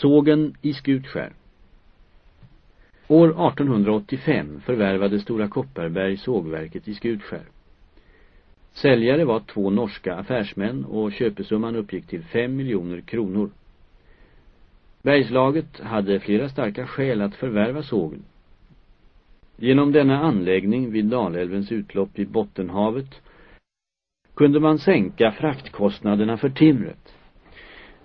Sågen i Skutskär År 1885 förvärvade Stora Kopparberg sågverket i Skutskär. Säljare var två norska affärsmän och köpesumman uppgick till fem miljoner kronor. Bergslaget hade flera starka skäl att förvärva sågen. Genom denna anläggning vid Dalälvens utlopp i Bottenhavet kunde man sänka fraktkostnaderna för timret.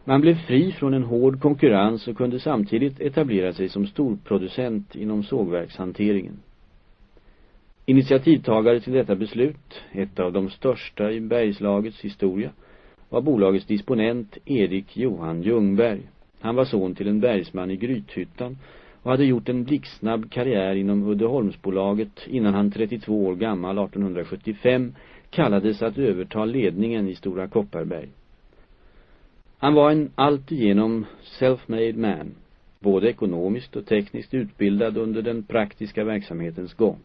Man blev fri från en hård konkurrens och kunde samtidigt etablera sig som storproducent inom sågverkshanteringen. Initiativtagare till detta beslut, ett av de största i Bergslagets historia, var bolagets disponent Erik Johan Ljungberg. Han var son till en bergsman i Grythyttan och hade gjort en blixtsnabb karriär inom Uddeholmsbolaget innan han 32 år gammal 1875 kallades att överta ledningen i Stora Kopparberg. Han var en alltigenom self-made man, både ekonomiskt och tekniskt utbildad under den praktiska verksamhetens gång.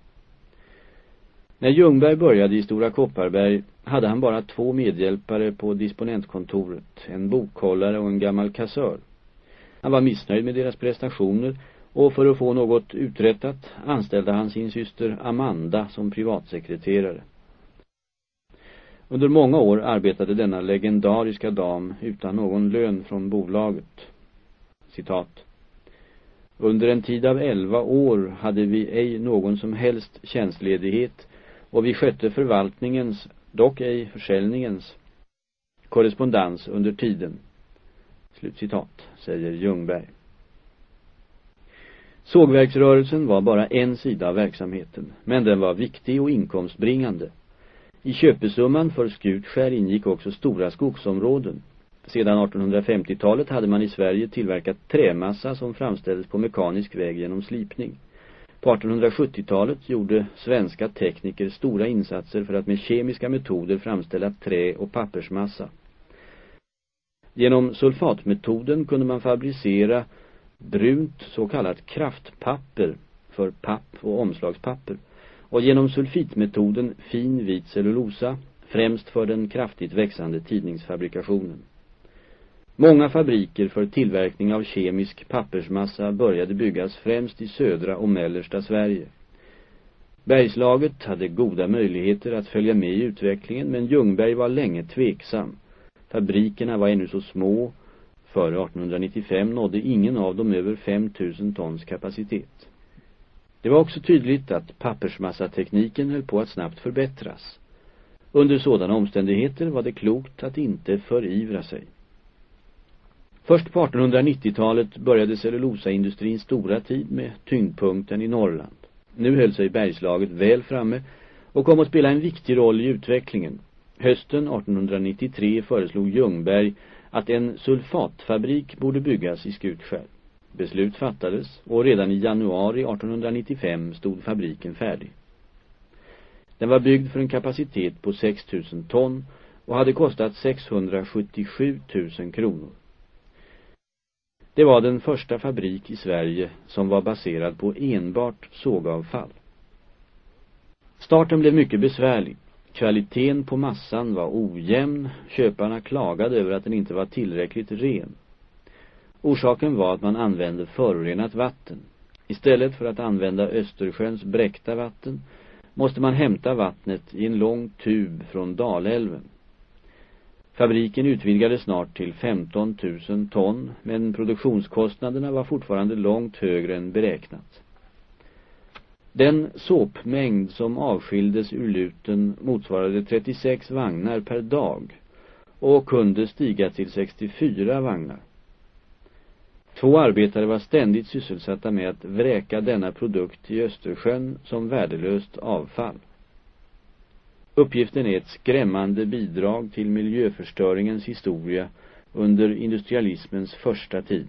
När Ljungberg började i Stora Kopparberg hade han bara två medhjälpare på disponentkontoret, en bokhållare och en gammal kassör. Han var missnöjd med deras prestationer och för att få något uträttat anställde han sin syster Amanda som privatsekreterare. Under många år arbetade denna legendariska dam utan någon lön från bolaget. Citat. Under en tid av elva år hade vi ej någon som helst tjänstledighet och vi skötte förvaltningens, dock ej försäljningens, korrespondens under tiden. Slutcitat, säger Ljungberg. Sågverksrörelsen var bara en sida av verksamheten, men den var viktig och inkomstbringande. I köpesumman för Skutskär ingick också stora skogsområden. Sedan 1850-talet hade man i Sverige tillverkat trämassa som framställdes på mekanisk väg genom slipning. På 1870-talet gjorde svenska tekniker stora insatser för att med kemiska metoder framställa trä- och pappersmassa. Genom sulfatmetoden kunde man fabricera brunt så kallat kraftpapper för papp och omslagspapper och genom sulfitmetoden fin vit cellulosa, främst för den kraftigt växande tidningsfabrikationen. Många fabriker för tillverkning av kemisk pappersmassa började byggas främst i södra och mellersta Sverige. Bergslaget hade goda möjligheter att följa med i utvecklingen men Ljungberg var länge tveksam. Fabrikerna var ännu så små. Före 1895 nådde ingen av dem över 5000 tons kapacitet. Det var också tydligt att pappersmassatekniken höll på att snabbt förbättras. Under sådana omständigheter var det klokt att inte förivra sig. Först på 1890-talet började cellulosaindustrins stora tid med tyngdpunkten i Norrland. Nu höll sig Bergslaget väl framme och kom att spela en viktig roll i utvecklingen. Hösten 1893 föreslog Ljungberg att en sulfatfabrik borde byggas i Skutskär. Beslut fattades och redan i januari 1895 stod fabriken färdig. Den var byggd för en kapacitet på 6 000 ton och hade kostat 677 000 kronor. Det var den första fabrik i Sverige som var baserad på enbart sågavfall. Starten blev mycket besvärlig. Kvaliteten på massan var ojämn, köparna klagade över att den inte var tillräckligt ren. Orsaken var att man använde förorenat vatten. Istället för att använda Östersjöns bräckta vatten måste man hämta vattnet i en lång tub från Dalälven. Fabriken utvidgades snart till 15 000 ton men produktionskostnaderna var fortfarande långt högre än beräknat. Den såpmängd som avskildes ur luten motsvarade 36 vagnar per dag och kunde stiga till 64 vagnar. Två arbetare var ständigt sysselsatta med att vräka denna produkt i Östersjön som värdelöst avfall. Uppgiften är ett skrämmande bidrag till miljöförstöringens historia under industrialismens första tid.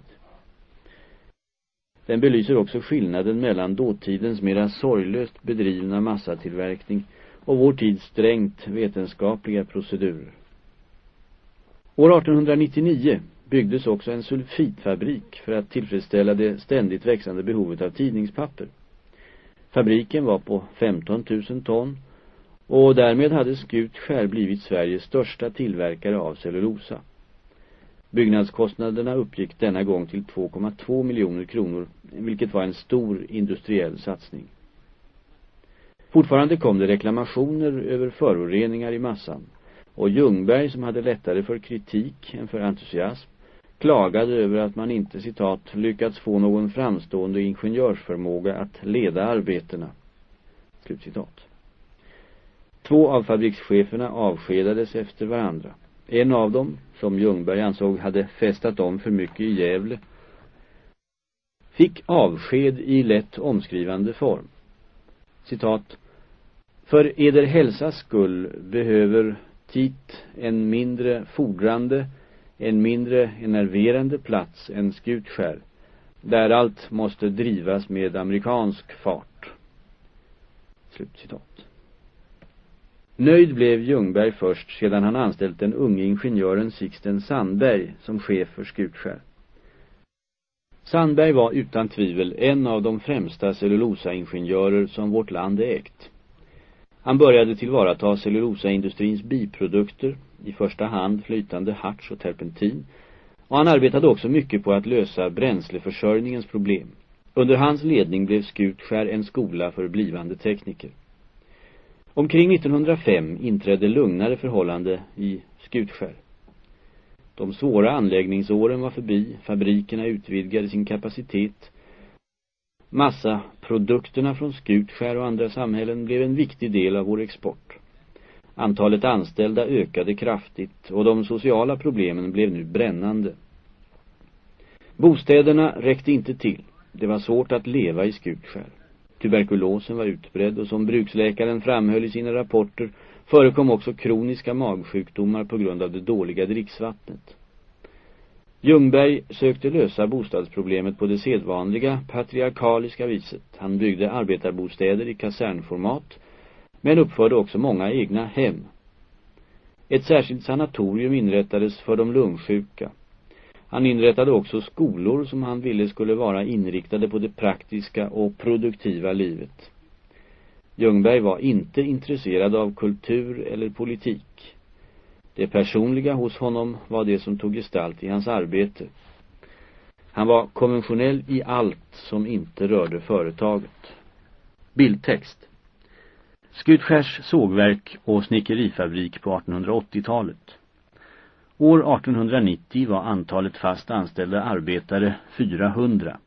Den belyser också skillnaden mellan dåtidens mera sorglöst bedrivna massatillverkning och vår tids strängt vetenskapliga procedurer. År 1899 byggdes också en sulfitfabrik för att tillfredsställa det ständigt växande behovet av tidningspapper. Fabriken var på 15 000 ton och därmed hade Skutskär blivit Sveriges största tillverkare av cellulosa. Byggnadskostnaderna uppgick denna gång till 2,2 miljoner kronor, vilket var en stor industriell satsning. Fortfarande kom det reklamationer över föroreningar i massan och Ljungberg som hade lättare för kritik än för entusiasm klagade över att man inte, citat, lyckats få någon framstående ingenjörsförmåga att leda arbetena. Slutcitat. Två av fabrikscheferna avskedades efter varandra. En av dem, som Ljungberg ansåg hade festat om för mycket i Gävle, fick avsked i lätt omskrivande form. Citat. För eder hälsas skull behöver tit en mindre fordrande, en mindre enerverande plats än Skutskär, där allt måste drivas med amerikansk fart. Slutcitat. Nöjd blev Ljungberg först sedan han anställt den unge ingenjören Sixten Sandberg som chef för Skutskär. Sandberg var utan tvivel en av de främsta cellulosaingenjörer som vårt land ägt. Han började tillvarata cellulosaindustrins biprodukter, i första hand flytande harts och terpentin, och han arbetade också mycket på att lösa bränsleförsörjningens problem. Under hans ledning blev Skutskär en skola för blivande tekniker. Omkring 1905 inträdde lugnare förhållande i Skutskär. De svåra anläggningsåren var förbi, fabrikerna utvidgade sin kapacitet. Massaprodukterna från Skutskär och andra samhällen blev en viktig del av vår export. Antalet anställda ökade kraftigt och de sociala problemen blev nu brännande. Bostäderna räckte inte till. Det var svårt att leva i Skutskär. Tuberkulosen var utbredd och som bruksläkaren framhöll i sina rapporter förekom också kroniska magsjukdomar på grund av det dåliga dricksvattnet. Ljungberg sökte lösa bostadsproblemet på det sedvanliga patriarkaliska viset. Han byggde arbetarbostäder i kasernformat men uppförde också många egna hem. Ett särskilt sanatorium inrättades för de lungsjuka. Han inrättade också skolor som han ville skulle vara inriktade på det praktiska och produktiva livet. Ljungberg var inte intresserad av kultur eller politik. Det personliga hos honom var det som tog gestalt i hans arbete. Han var konventionell i allt som inte rörde företaget. Bildtext. Skutskärs sågverk och snickerifabrik på 1880-talet. År 1890 var antalet fast anställda arbetare 400.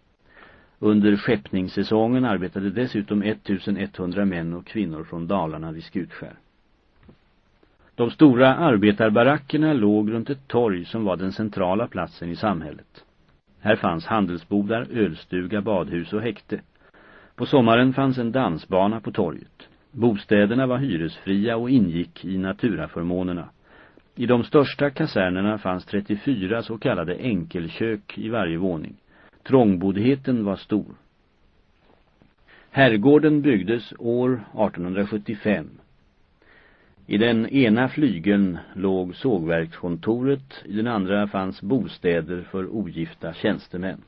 Under skeppningssäsongen arbetade dessutom 1100 män och kvinnor från Dalarna vid Skutskär. De stora arbetarbarackerna låg runt ett torg som var den centrala platsen i samhället. Här fanns handelsbodar, ölstuga, badhus och häkte. På sommaren fanns en dansbana på torget. Bostäderna var hyresfria och ingick i naturaförmånerna. I de största kasernerna fanns 34 så kallade enkelkök i varje våning. Trångboddheten var stor. Herrgården byggdes år 1875. I den ena flygeln låg sågverkskontoret, i den andra fanns bostäder för ogifta tjänstemän.